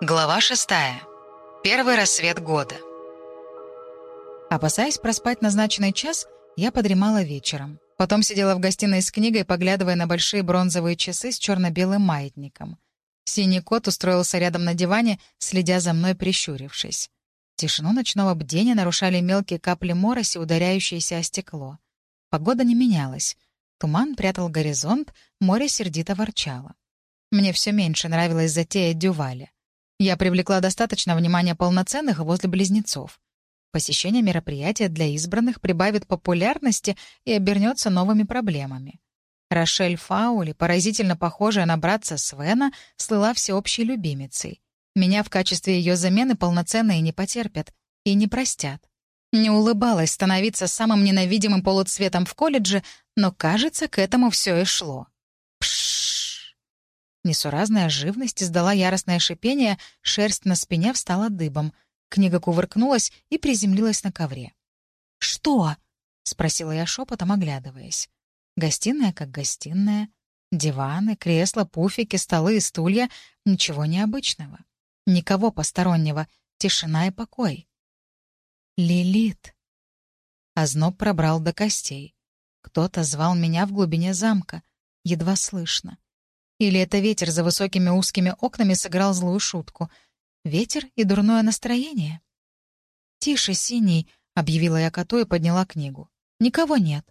Глава шестая. Первый рассвет года. Опасаясь проспать назначенный час, я подремала вечером. Потом сидела в гостиной с книгой, поглядывая на большие бронзовые часы с черно-белым маятником. Синий кот устроился рядом на диване, следя за мной, прищурившись. Тишину ночного бдения нарушали мелкие капли мороси, ударяющиеся о стекло. Погода не менялась. Туман прятал горизонт, море сердито ворчало. Мне все меньше нравилась затея Дюваля. Я привлекла достаточно внимания полноценных возле близнецов. Посещение мероприятия для избранных прибавит популярности и обернется новыми проблемами. Рошель Фаули, поразительно похожая на братца Свена, слыла всеобщей любимицей. Меня в качестве ее замены полноценные не потерпят и не простят. Не улыбалась становиться самым ненавидимым полуцветом в колледже, но, кажется, к этому все и шло. Несуразная живность издала яростное шипение, шерсть на спине встала дыбом. Книга кувыркнулась и приземлилась на ковре. «Что?» — спросила я шепотом, оглядываясь. Гостиная как гостиная. Диваны, кресла, пуфики, столы и стулья — ничего необычного. Никого постороннего, тишина и покой. Лилит. Озноб пробрал до костей. Кто-то звал меня в глубине замка, едва слышно. Или это ветер за высокими узкими окнами сыграл злую шутку. Ветер и дурное настроение. «Тише, синий», — объявила я коту и подняла книгу. «Никого нет».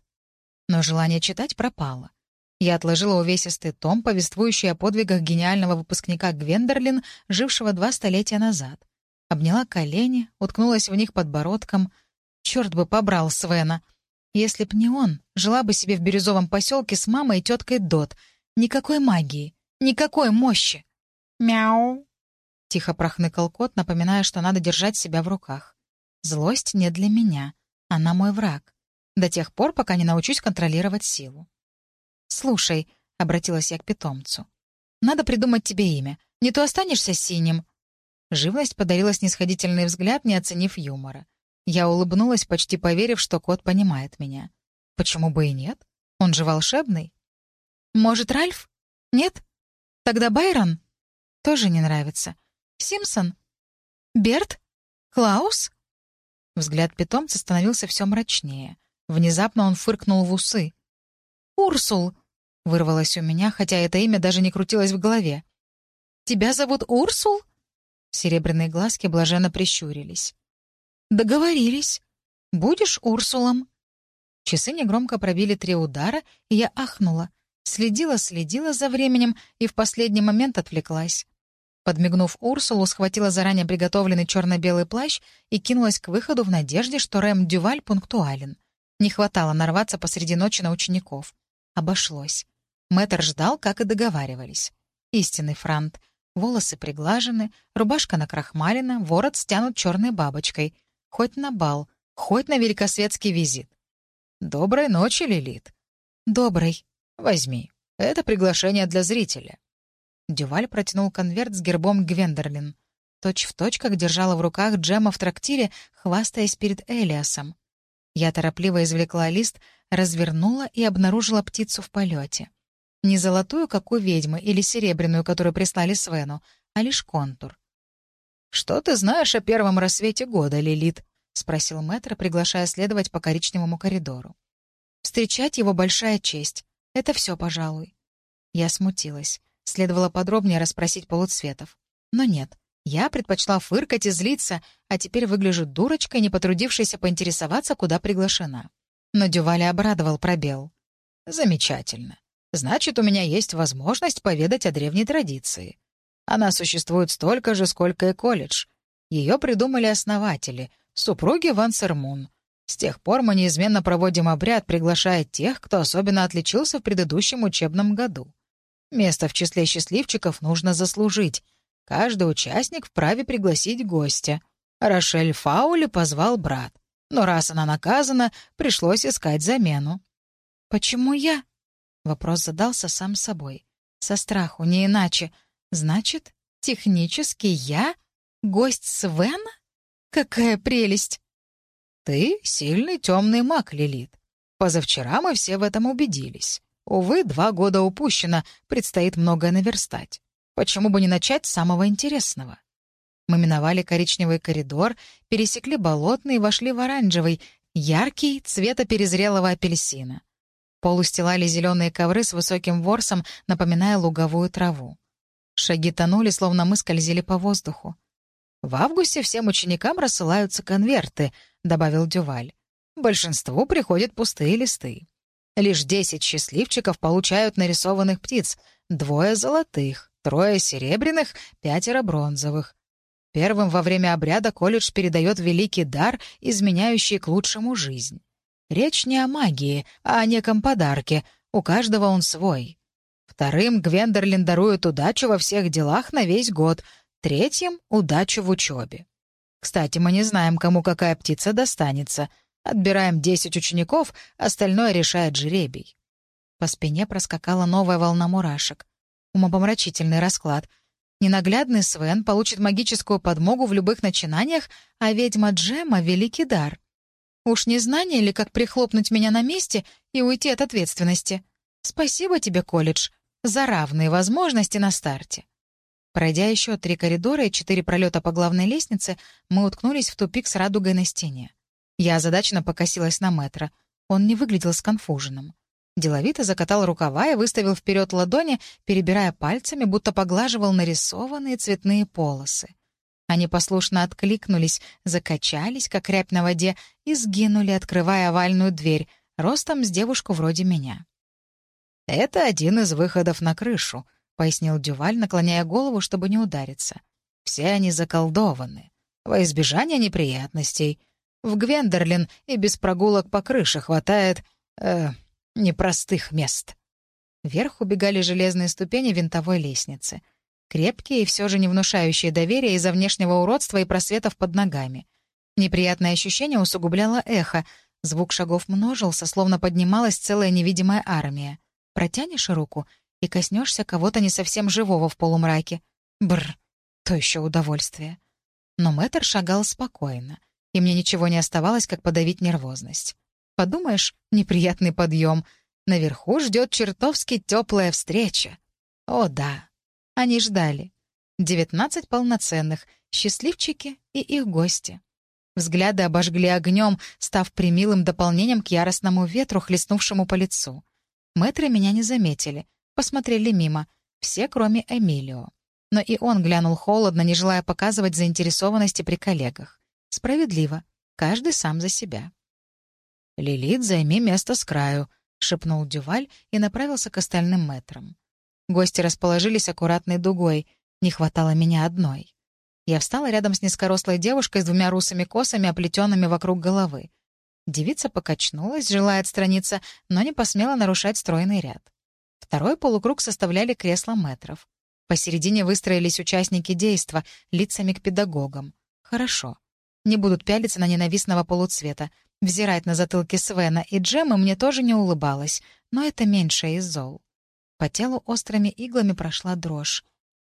Но желание читать пропало. Я отложила увесистый том, повествующий о подвигах гениального выпускника Гвендерлин, жившего два столетия назад. Обняла колени, уткнулась в них подбородком. Черт бы побрал Свена. Если б не он, жила бы себе в бирюзовом поселке с мамой и теткой Дот. Никакой магии, никакой мощи. «Мяу!» — тихо прохныкал кот, напоминая, что надо держать себя в руках. «Злость не для меня. Она мой враг. До тех пор, пока не научусь контролировать силу». «Слушай», — обратилась я к питомцу, — «надо придумать тебе имя. Не то останешься синим, Живность подарила снисходительный взгляд, не оценив юмора. Я улыбнулась, почти поверив, что кот понимает меня. Почему бы и нет? Он же волшебный. Может, Ральф? Нет? Тогда Байрон? Тоже не нравится. Симпсон? Берт? Клаус? Взгляд питомца становился все мрачнее. Внезапно он фыркнул в усы. «Урсул!» — вырвалось у меня, хотя это имя даже не крутилось в голове. «Тебя зовут Урсул?» Серебряные глазки блаженно прищурились. «Договорились. Будешь Урсулом?» Часы негромко пробили три удара, и я ахнула. Следила-следила за временем и в последний момент отвлеклась. Подмигнув Урсулу, схватила заранее приготовленный черно-белый плащ и кинулась к выходу в надежде, что Рэм Дюваль пунктуален. Не хватало нарваться посреди ночи на учеников. Обошлось. Мэтр ждал, как и договаривались. Истинный франт. Волосы приглажены, рубашка накрахмалена, ворот стянут черной бабочкой. Хоть на бал, хоть на великосветский визит. «Доброй ночи, Лилит». «Доброй. Возьми. Это приглашение для зрителя». Дюваль протянул конверт с гербом Гвендерлин. Точь в точь, как держала в руках Джема в трактире, хвастаясь перед Элиасом. Я торопливо извлекла лист, развернула и обнаружила птицу в полете. Не золотую, как у ведьмы, или серебряную, которую прислали Свену, а лишь контур. «Что ты знаешь о первом рассвете года, Лилит?» — спросил мэтр, приглашая следовать по коричневому коридору. «Встречать его большая честь. Это все, пожалуй». Я смутилась. Следовало подробнее расспросить полуцветов. Но нет. Я предпочла фыркать и злиться, а теперь выгляжу дурочкой, не потрудившейся поинтересоваться, куда приглашена. Но Дюваля обрадовал пробел. «Замечательно. Значит, у меня есть возможность поведать о древней традиции. Она существует столько же, сколько и колледж. Ее придумали основатели, супруги Ван Сермун. С тех пор мы неизменно проводим обряд, приглашая тех, кто особенно отличился в предыдущем учебном году. Место в числе счастливчиков нужно заслужить. Каждый участник вправе пригласить гостя. Рошель Фаули позвал брат. Но раз она наказана, пришлось искать замену. «Почему я?» Вопрос задался сам собой. Со страху, не иначе. Значит, технически я гость Свена? Какая прелесть! Ты сильный темный маг, Лилит. Позавчера мы все в этом убедились. Увы, два года упущено, предстоит многое наверстать. Почему бы не начать с самого интересного? Мы миновали коричневый коридор, пересекли болотный и вошли в оранжевый, яркий, цвета перезрелого апельсина. Пол устилали зеленые ковры с высоким ворсом, напоминая луговую траву. Шаги тонули, словно мы скользили по воздуху. «В августе всем ученикам рассылаются конверты», — добавил Дюваль. «Большинству приходят пустые листы. Лишь десять счастливчиков получают нарисованных птиц, двое золотых, трое серебряных, пятеро бронзовых. Первым во время обряда колледж передает великий дар, изменяющий к лучшему жизнь. Речь не о магии, а о неком подарке, у каждого он свой. Вторым Гвендерлин дарует удачу во всех делах на весь год, третьим — удачу в учебе. Кстати, мы не знаем, кому какая птица достанется. Отбираем десять учеников, остальное решает жребий. По спине проскакала новая волна мурашек. Умопомрачительный расклад — Ненаглядный Свен получит магическую подмогу в любых начинаниях, а ведьма Джема — великий дар. Уж не знание ли, как прихлопнуть меня на месте и уйти от ответственности? Спасибо тебе, колледж, за равные возможности на старте. Пройдя еще три коридора и четыре пролета по главной лестнице, мы уткнулись в тупик с радугой на стене. Я озадаченно покосилась на метро. Он не выглядел сконфуженным. Деловито закатал рукава и выставил вперед ладони, перебирая пальцами, будто поглаживал нарисованные цветные полосы. Они послушно откликнулись, закачались, как рябь на воде, и сгинули, открывая овальную дверь, ростом с девушку вроде меня. «Это один из выходов на крышу», — пояснил Дюваль, наклоняя голову, чтобы не удариться. «Все они заколдованы. Во избежание неприятностей. В Гвендерлин и без прогулок по крыше хватает... Э, непростых мест. Вверх убегали железные ступени винтовой лестницы. Крепкие и все же не внушающие доверия из-за внешнего уродства и просветов под ногами. Неприятное ощущение усугубляло эхо. Звук шагов множился, словно поднималась целая невидимая армия. Протянешь руку и коснешься кого-то не совсем живого в полумраке. Бр, то еще удовольствие. Но мэтр шагал спокойно, и мне ничего не оставалось, как подавить нервозность. Подумаешь, неприятный подъем. Наверху ждет чертовски теплая встреча. О, да. Они ждали. Девятнадцать полноценных, счастливчики и их гости. Взгляды обожгли огнем, став примилым дополнением к яростному ветру, хлестнувшему по лицу. Мэтры меня не заметили, посмотрели мимо, все, кроме Эмилио. Но и он глянул холодно, не желая показывать заинтересованности при коллегах. Справедливо. Каждый сам за себя. «Лилит, займи место с краю», — шепнул Дюваль и направился к остальным метрам. Гости расположились аккуратной дугой. Не хватало меня одной. Я встала рядом с низкорослой девушкой с двумя русыми косами, оплетенными вокруг головы. Девица покачнулась, желая отстраниться, но не посмела нарушать стройный ряд. Второй полукруг составляли кресла метров. Посередине выстроились участники действа, лицами к педагогам. Хорошо. Не будут пялиться на ненавистного полуцвета. Взирать на затылки Свена и Джемы мне тоже не улыбалось, но это меньшее из зол. По телу острыми иглами прошла дрожь.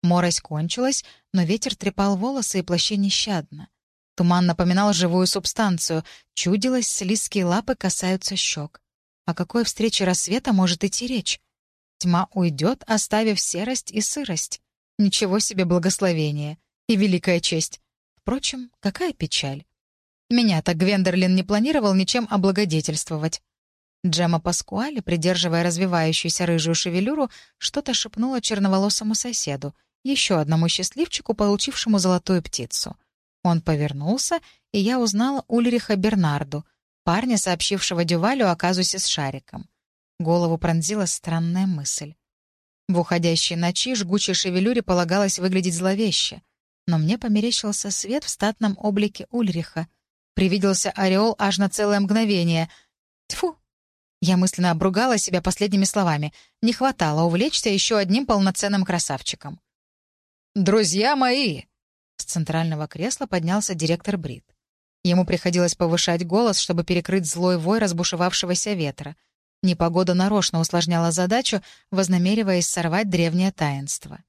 Морось кончилась, но ветер трепал волосы и плащи нещадно. Туман напоминал живую субстанцию, чудилось, слизкие лапы касаются щек. О какой встрече рассвета может идти речь? Тьма уйдет, оставив серость и сырость. Ничего себе благословение и великая честь. Впрочем, какая печаль. Меня-то Гвендерлин не планировал ничем облагодетельствовать. Джема Паскуале, придерживая развивающуюся рыжую шевелюру, что-то шепнула черноволосому соседу, еще одному счастливчику, получившему золотую птицу. Он повернулся, и я узнала Ульриха Бернарду, парня, сообщившего Дювалю о казусе с шариком. Голову пронзила странная мысль. В уходящей ночи жгучей шевелюре полагалось выглядеть зловеще, но мне померещился свет в статном облике Ульриха — Привиделся ореол аж на целое мгновение. Тьфу! Я мысленно обругала себя последними словами. Не хватало увлечься еще одним полноценным красавчиком. «Друзья мои!» С центрального кресла поднялся директор Брит. Ему приходилось повышать голос, чтобы перекрыть злой вой разбушевавшегося ветра. Непогода нарочно усложняла задачу, вознамериваясь сорвать древнее таинство.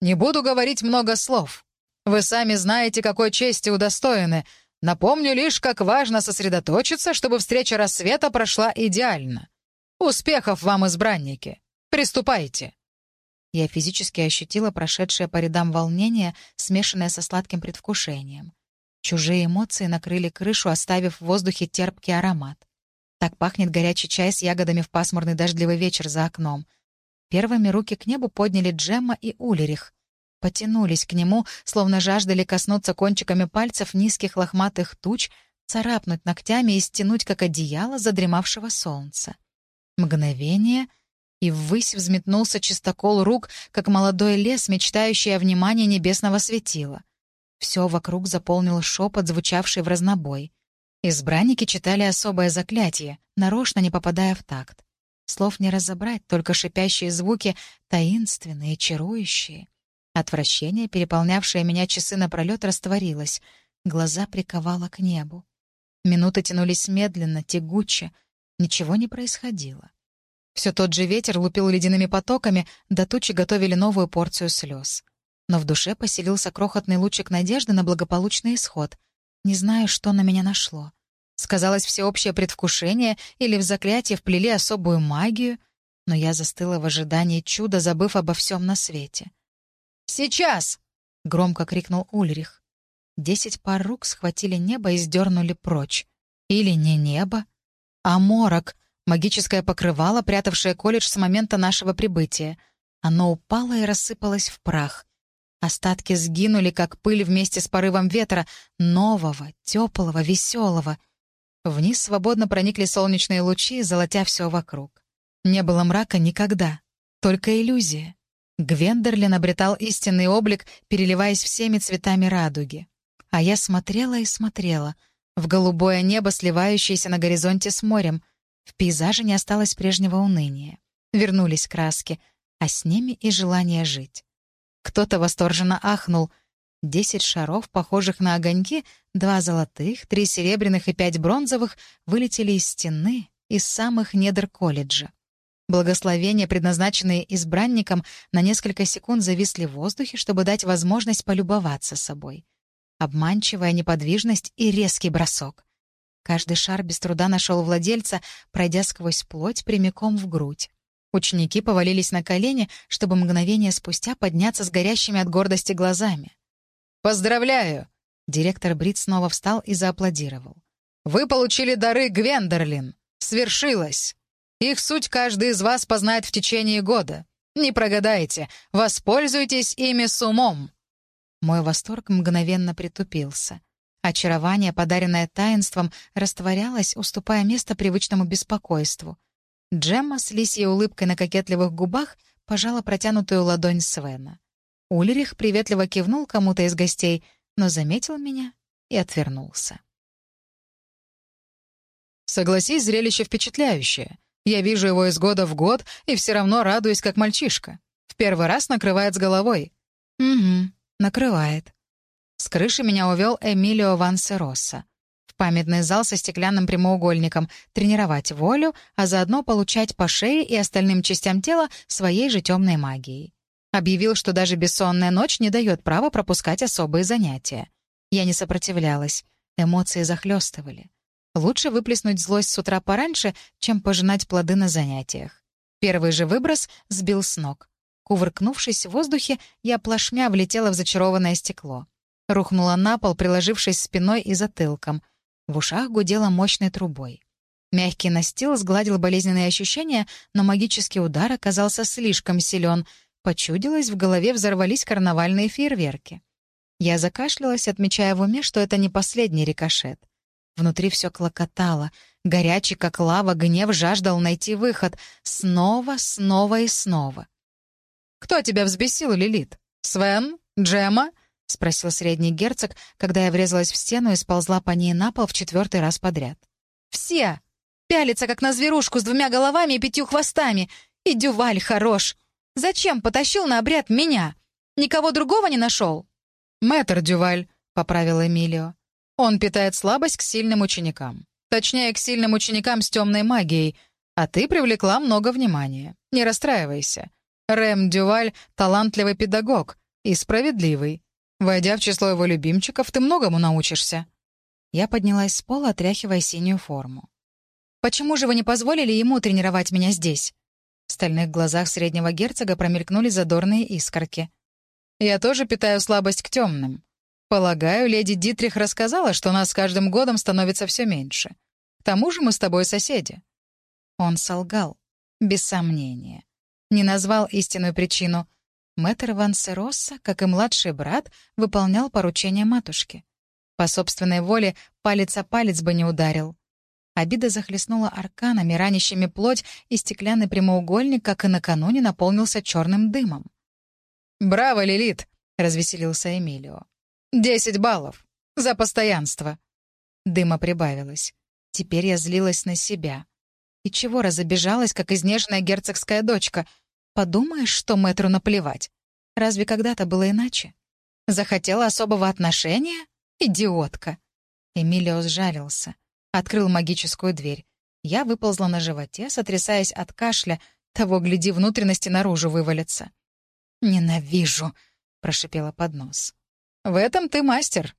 «Не буду говорить много слов. Вы сами знаете, какой чести удостоены, Напомню лишь, как важно сосредоточиться, чтобы встреча рассвета прошла идеально. Успехов вам, избранники! Приступайте!» Я физически ощутила прошедшее по рядам волнение, смешанное со сладким предвкушением. Чужие эмоции накрыли крышу, оставив в воздухе терпкий аромат. Так пахнет горячий чай с ягодами в пасмурный дождливый вечер за окном. Первыми руки к небу подняли Джемма и Улерих. Потянулись к нему, словно жаждали коснуться кончиками пальцев низких лохматых туч, царапнуть ногтями и стянуть, как одеяло задремавшего солнца. Мгновение — и ввысь взметнулся чистокол рук, как молодой лес, мечтающий о внимании небесного светила. Все вокруг заполнил шепот, звучавший в разнобой. Избранники читали особое заклятие, нарочно не попадая в такт. Слов не разобрать, только шипящие звуки, таинственные, чарующие. Отвращение, переполнявшее меня часы напролет, растворилось. Глаза приковало к небу. Минуты тянулись медленно, тягуче. Ничего не происходило. Все тот же ветер лупил ледяными потоками, до тучи готовили новую порцию слез. Но в душе поселился крохотный лучик надежды на благополучный исход. Не знаю, что на меня нашло. Сказалось всеобщее предвкушение или в заклятие вплели особую магию, но я застыла в ожидании чуда, забыв обо всем на свете. «Сейчас!» — громко крикнул Ульрих. Десять пар рук схватили небо и сдернули прочь. Или не небо, а морок, Магическое покрывало, прятавшее колледж с момента нашего прибытия. Оно упало и рассыпалось в прах. Остатки сгинули, как пыль вместе с порывом ветра, нового, теплого, веселого. Вниз свободно проникли солнечные лучи, золотя все вокруг. Не было мрака никогда, только иллюзия. Гвендерлин обретал истинный облик, переливаясь всеми цветами радуги. А я смотрела и смотрела — в голубое небо, сливающееся на горизонте с морем, в пейзаже не осталось прежнего уныния. Вернулись краски, а с ними и желание жить. Кто-то восторженно ахнул. Десять шаров, похожих на огоньки, два золотых, три серебряных и пять бронзовых, вылетели из стены, из самых недр колледжа. Благословения, предназначенные избранникам, на несколько секунд зависли в воздухе, чтобы дать возможность полюбоваться собой. Обманчивая неподвижность и резкий бросок. Каждый шар без труда нашел владельца, пройдя сквозь плоть прямиком в грудь. Ученики повалились на колени, чтобы мгновение спустя подняться с горящими от гордости глазами. «Поздравляю!» Директор Брит снова встал и зааплодировал. «Вы получили дары Гвендерлин! Свершилось! Их суть каждый из вас познает в течение года. Не прогадайте, воспользуйтесь ими с умом!» Мой восторг мгновенно притупился. Очарование, подаренное таинством, растворялось, уступая место привычному беспокойству. Джемма с лисьей улыбкой на кокетливых губах пожала протянутую ладонь Свена. Ульрих приветливо кивнул кому-то из гостей, но заметил меня и отвернулся. «Согласись, зрелище впечатляющее. Я вижу его из года в год и все равно радуюсь, как мальчишка. В первый раз накрывает с головой». «Угу, накрывает», с крыши меня увел Эмилио Вансероса. Памятный зал со стеклянным прямоугольником тренировать волю, а заодно получать по шее и остальным частям тела своей же темной магией. Объявил, что даже бессонная ночь не дает права пропускать особые занятия. Я не сопротивлялась. Эмоции захлестывали. Лучше выплеснуть злость с утра пораньше, чем пожинать плоды на занятиях. Первый же выброс сбил с ног. Кувыркнувшись в воздухе, я плашмя влетела в зачарованное стекло. Рухнула на пол, приложившись спиной и затылком. В ушах гудела мощной трубой. Мягкий настил сгладил болезненные ощущения, но магический удар оказался слишком силен. Почудилось, в голове взорвались карнавальные фейерверки. Я закашлялась, отмечая в уме, что это не последний рикошет. Внутри все клокотало. Горячий, как лава, гнев жаждал найти выход. Снова, снова и снова. «Кто тебя взбесил, Лилит? Свен? Джема?» — спросил средний герцог, когда я врезалась в стену и сползла по ней на пол в четвертый раз подряд. «Все! Пялится, как на зверушку с двумя головами и пятью хвостами! И Дюваль хорош! Зачем потащил на обряд меня? Никого другого не нашел?» «Мэтр Дюваль», — поправил Эмилио. «Он питает слабость к сильным ученикам. Точнее, к сильным ученикам с темной магией. А ты привлекла много внимания. Не расстраивайся. Рэм Дюваль — талантливый педагог и справедливый. Войдя в число его любимчиков, ты многому научишься». Я поднялась с пола, отряхивая синюю форму. «Почему же вы не позволили ему тренировать меня здесь?» В стальных глазах среднего герцога промелькнули задорные искорки. «Я тоже питаю слабость к темным. Полагаю, леди Дитрих рассказала, что нас с каждым годом становится все меньше. К тому же мы с тобой соседи». Он солгал, без сомнения. Не назвал истинную причину. Мэтр Ван Серосса, как и младший брат, выполнял поручения матушки. По собственной воле палец о палец бы не ударил. Обида захлестнула арканами, ранящими плоть, и стеклянный прямоугольник, как и накануне, наполнился черным дымом. «Браво, Лилит!» — развеселился Эмилио. «Десять баллов! За постоянство!» Дыма прибавилось. Теперь я злилась на себя. И чего разобежалась, как изнеженная герцогская дочка? Подумаешь, что мэтру наплевать. Разве когда-то было иначе? Захотела особого отношения? Идиотка. Эмилио сжалился. Открыл магическую дверь. Я выползла на животе, сотрясаясь от кашля, того, гляди, внутренности наружу вывалятся. «Ненавижу!» — прошипела под нос. «В этом ты мастер!»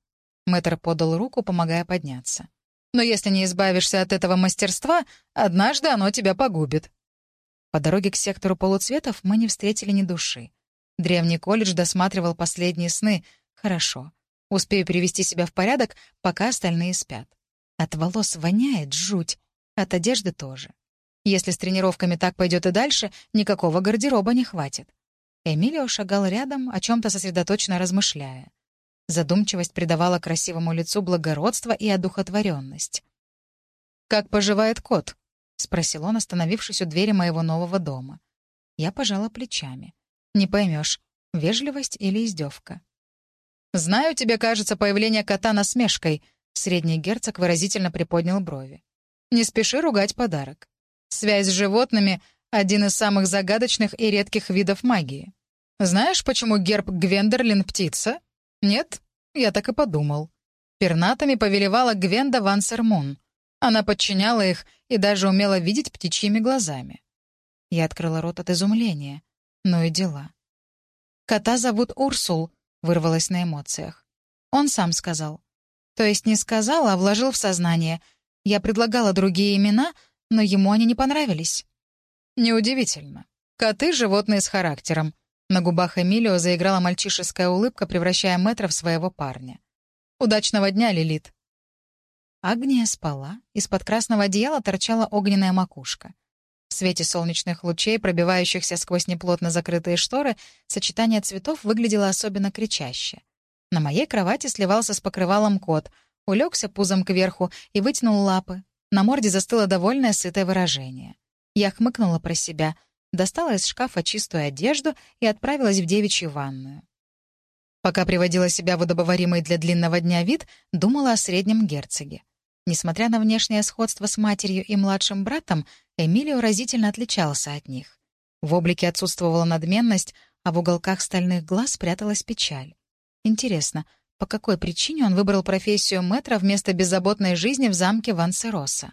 Мэтр подал руку, помогая подняться. Но если не избавишься от этого мастерства, однажды оно тебя погубит. По дороге к сектору полуцветов мы не встретили ни души. Древний колледж досматривал последние сны. Хорошо. Успею привести себя в порядок, пока остальные спят. От волос воняет жуть. От одежды тоже. Если с тренировками так пойдет и дальше, никакого гардероба не хватит. Эмилио шагал рядом, о чем-то сосредоточенно размышляя. Задумчивость придавала красивому лицу благородство и одухотворенность. «Как поживает кот?» — спросил он, остановившись у двери моего нового дома. Я пожала плечами. «Не поймешь, вежливость или издевка?» «Знаю, тебе кажется появление кота насмешкой», — средний герцог выразительно приподнял брови. «Не спеши ругать подарок. Связь с животными — один из самых загадочных и редких видов магии. Знаешь, почему герб Гвендерлин — птица?» «Нет, я так и подумал. Пернатами повелевала Гвенда Ван. Она подчиняла их и даже умела видеть птичьими глазами. Я открыла рот от изумления. Ну и дела. «Кота зовут Урсул», — вырвалась на эмоциях. Он сам сказал. То есть не сказал, а вложил в сознание. Я предлагала другие имена, но ему они не понравились. Неудивительно. Коты — животные с характером. На губах Эмилио заиграла мальчишеская улыбка, превращая Мэтра в своего парня. «Удачного дня, Лилит!» Агния спала, из-под красного одеяла торчала огненная макушка. В свете солнечных лучей, пробивающихся сквозь неплотно закрытые шторы, сочетание цветов выглядело особенно кричаще. На моей кровати сливался с покрывалом кот, улегся пузом кверху и вытянул лапы. На морде застыло довольное сытое выражение. Я хмыкнула про себя — достала из шкафа чистую одежду и отправилась в девичью ванную. Пока приводила себя в удобоваримый для длинного дня вид, думала о среднем герцоге. Несмотря на внешнее сходство с матерью и младшим братом, Эмилио разительно отличался от них. В облике отсутствовала надменность, а в уголках стальных глаз пряталась печаль. Интересно, по какой причине он выбрал профессию мэтра вместо беззаботной жизни в замке Вансероса?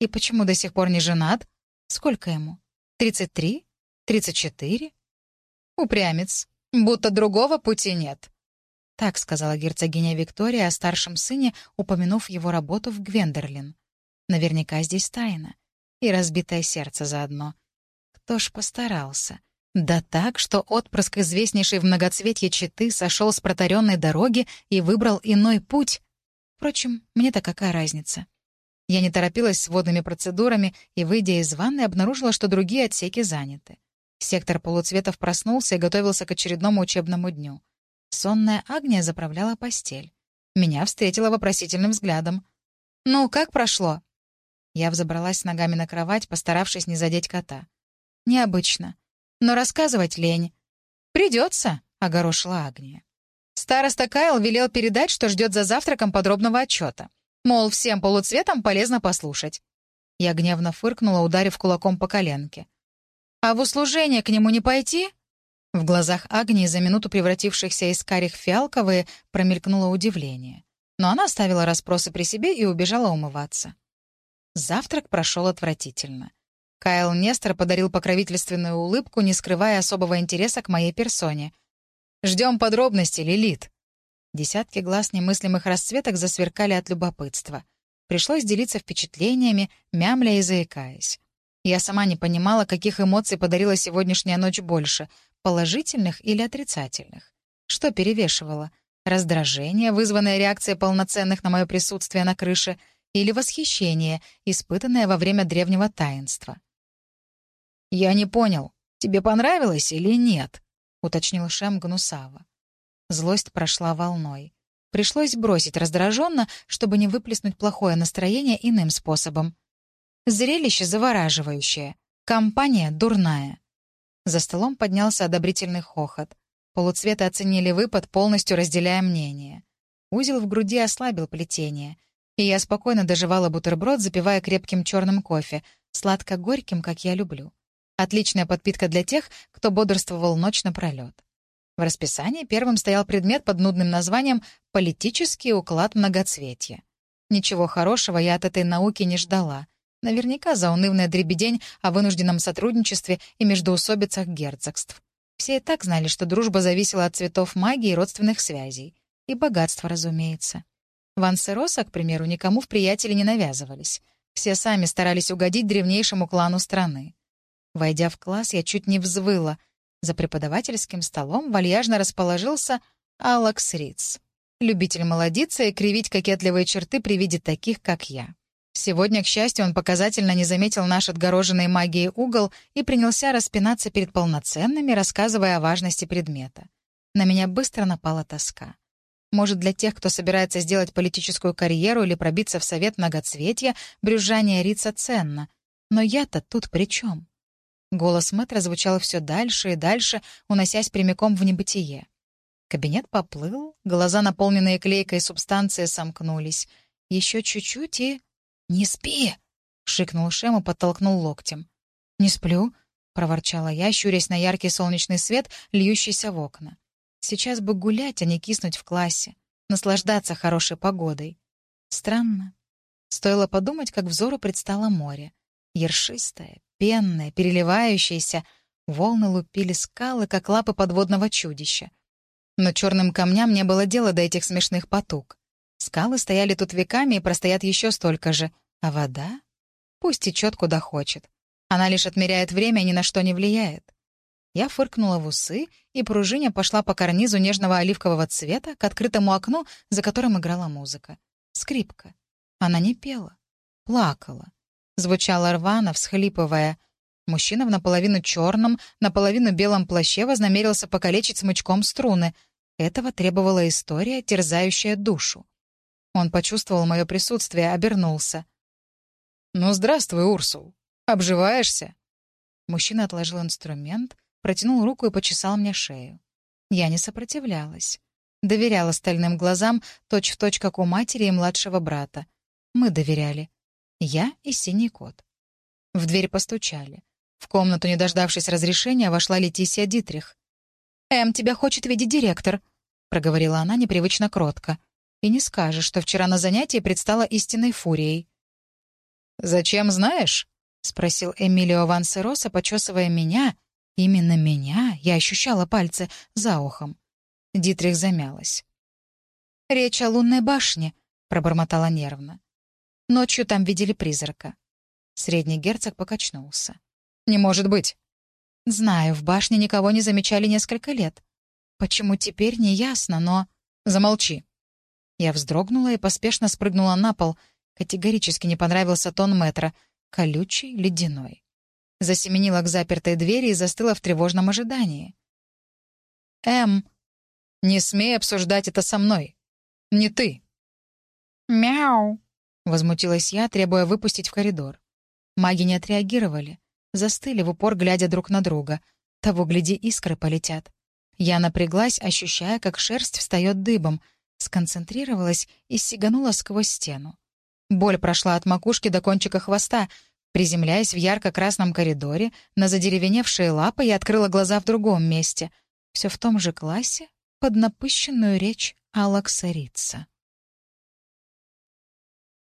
И почему до сих пор не женат? Сколько ему? Тридцать три? Тридцать четыре? Упрямец. Будто другого пути нет. Так сказала герцогиня Виктория о старшем сыне, упомянув его работу в Гвендерлин. Наверняка здесь тайна. И разбитое сердце заодно. Кто ж постарался? Да так, что отпрыск известнейшей в многоцветье Читы сошел с протаренной дороги и выбрал иной путь. Впрочем, мне-то какая разница? Я не торопилась с водными процедурами и, выйдя из ванны, обнаружила, что другие отсеки заняты. Сектор полуцветов проснулся и готовился к очередному учебному дню. Сонная Агния заправляла постель. Меня встретила вопросительным взглядом. «Ну, как прошло?» Я взобралась ногами на кровать, постаравшись не задеть кота. «Необычно. Но рассказывать лень». «Придется», — огорошила Агния. Староста Кайл велел передать, что ждет за завтраком подробного отчета. Мол, всем полуцветам полезно послушать. Я гневно фыркнула, ударив кулаком по коленке. «А в услужение к нему не пойти?» В глазах Агнии, за минуту превратившихся из карих фиалковые, промелькнуло удивление. Но она оставила расспросы при себе и убежала умываться. Завтрак прошел отвратительно. Кайл Нестор подарил покровительственную улыбку, не скрывая особого интереса к моей персоне. «Ждем подробностей, Лилит», Десятки глаз немыслимых расцветок засверкали от любопытства. Пришлось делиться впечатлениями, мямля и заикаясь. Я сама не понимала, каких эмоций подарила сегодняшняя ночь больше — положительных или отрицательных. Что перевешивало? Раздражение, вызванное реакцией полноценных на мое присутствие на крыше, или восхищение, испытанное во время древнего таинства? «Я не понял, тебе понравилось или нет?» — уточнил Шем Гнусава. Злость прошла волной. Пришлось бросить раздраженно, чтобы не выплеснуть плохое настроение иным способом. Зрелище завораживающее. Компания дурная. За столом поднялся одобрительный хохот. Полуцветы оценили выпад, полностью разделяя мнение. Узел в груди ослабил плетение. И я спокойно доживала бутерброд, запивая крепким черным кофе, сладко-горьким, как я люблю. Отличная подпитка для тех, кто бодрствовал ночь напролет. В расписании первым стоял предмет под нудным названием «Политический уклад многоцветия». Ничего хорошего я от этой науки не ждала. Наверняка заунывная дребедень о вынужденном сотрудничестве и междоусобицах герцогств. Все и так знали, что дружба зависела от цветов магии и родственных связей. И богатства, разумеется. Вансероса, к примеру, никому в приятели не навязывались. Все сами старались угодить древнейшему клану страны. Войдя в класс, я чуть не взвыла — за преподавательским столом вальяжно расположился Алекс Риц. Любитель молодиться и кривить кокетливые черты при виде таких, как я. Сегодня, к счастью, он показательно не заметил наш отгороженный магией угол и принялся распинаться перед полноценными, рассказывая о важности предмета. На меня быстро напала тоска. Может, для тех, кто собирается сделать политическую карьеру или пробиться в совет многоцветия, брюзжание Рица ценно. Но я-то тут при чем? Голос мэтра звучал все дальше и дальше, уносясь прямиком в небытие. Кабинет поплыл, глаза, наполненные клейкой субстанцией, сомкнулись. Еще чуть-чуть и... «Не спи!» — шикнул Шем и подтолкнул локтем. «Не сплю», — проворчала я, щурясь на яркий солнечный свет, льющийся в окна. «Сейчас бы гулять, а не киснуть в классе, наслаждаться хорошей погодой». Странно. Стоило подумать, как взору предстало море. Ершистое, пенное, переливающееся. Волны лупили скалы, как лапы подводного чудища. Но черным камням не было дела до этих смешных потуг. Скалы стояли тут веками и простоят еще столько же. А вода? Пусть течет куда хочет. Она лишь отмеряет время и ни на что не влияет. Я фыркнула в усы, и пружиня пошла по карнизу нежного оливкового цвета к открытому окну, за которым играла музыка. Скрипка. Она не пела. Плакала. Звучала рвано, всхлипывая. Мужчина в наполовину черном, наполовину белом плаще вознамерился покалечить смычком струны. Этого требовала история, терзающая душу. Он почувствовал мое присутствие, обернулся. «Ну, здравствуй, Урсул. Обживаешься?» Мужчина отложил инструмент, протянул руку и почесал мне шею. Я не сопротивлялась. Доверяла стальным глазам, точь-в-точь, точь, как у матери и младшего брата. Мы доверяли. Я и синий кот. В дверь постучали. В комнату, не дождавшись разрешения, вошла Летисия Дитрих. «Эм, тебя хочет видеть директор», — проговорила она непривычно кротко. «И не скажешь, что вчера на занятии предстала истинной фурией». «Зачем знаешь?» — спросил Эмилио Вансероса, почесывая меня. Именно меня я ощущала пальцы за ухом. Дитрих замялась. «Речь о лунной башне», — пробормотала нервно. Ночью там видели призрака. Средний герцог покачнулся. «Не может быть!» «Знаю, в башне никого не замечали несколько лет. Почему теперь, не ясно, но...» «Замолчи!» Я вздрогнула и поспешно спрыгнула на пол. Категорически не понравился тон метра. Колючий, ледяной. Засеменила к запертой двери и застыла в тревожном ожидании. «Эм...» «Не смей обсуждать это со мной. Не ты». «Мяу!» Возмутилась я, требуя выпустить в коридор. Маги не отреагировали. Застыли в упор, глядя друг на друга. Того, гляди, искры полетят. Я напряглась, ощущая, как шерсть встает дыбом. Сконцентрировалась и сиганула сквозь стену. Боль прошла от макушки до кончика хвоста. Приземляясь в ярко-красном коридоре, на задеревеневшие лапы я открыла глаза в другом месте. Все в том же классе, под напыщенную речь Алакса Рица.